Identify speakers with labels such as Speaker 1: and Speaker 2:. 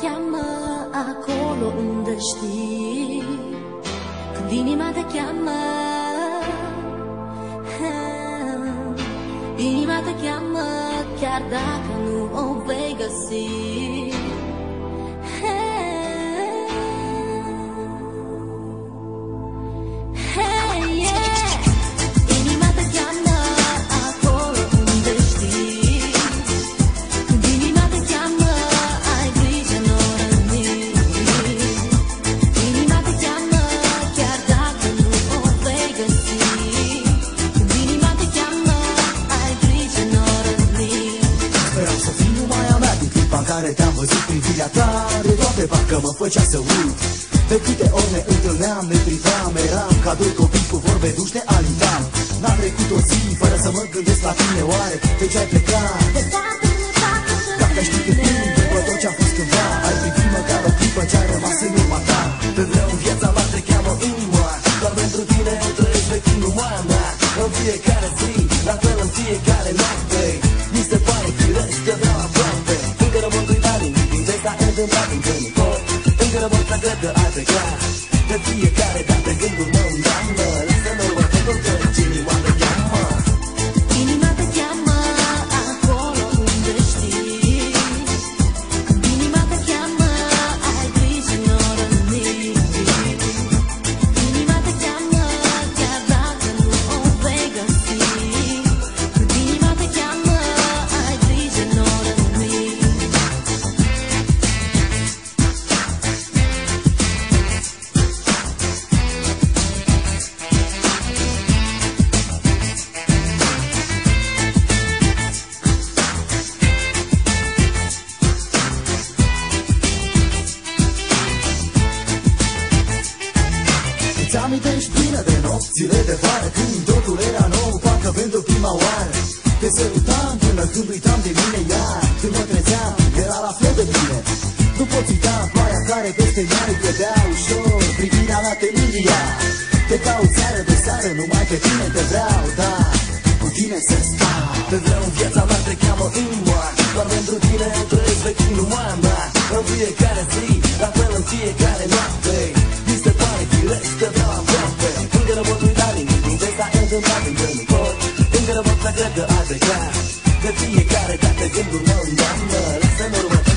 Speaker 1: cheamă acolo unde știi. Când inima te cheamă Inima te cheamă chiar dacă nu o vei găsi.
Speaker 2: Speram să fii numai a mea din clipa în care te-am văzut privirea ta De toate parcă mă făcea să uit. De câte ori ne întâlneam, ne priveam Eram ca doi copii cu vorbe duște alintam N-a trecut o zi fără să mă gândesc la tine Oare de ce ai plecat? Dacă știi cât timp după tot ce-a fost cândva Ai privi măcar o clipă ce ai rămas în urma ta. Te vreau în viața mea, te cheamă inima Doar pentru tine eu trăiesc pe când numai a mea În fiecare zi, la fel în fiecare noapte de s-a întâmplat încă nu pot Încă rămân să cred că ai Îți amintești bine de nopțile de vară Când totul era nou, parcă pentru prima oară. Te sărutam până când uitam de mine Iar când mă trezeam, era la fel de bine. Nu poți uita ploaia care peste mare cădea ușor Privirea mea te mângâia Te caut seară de seară, numai pe tine te vreau Dar cu tine să stau. Te vreau în viața mea, te cheamă inima Doar pentru tine eu trăiesc pe când numai a mea În fiecare zi, la fel în fiecare noapte Mi se pare firesc, te sandım adımın koy Dengara bakla gırgı azı gaz Gırgıya gara gata gırgı mağın damla Laksan orma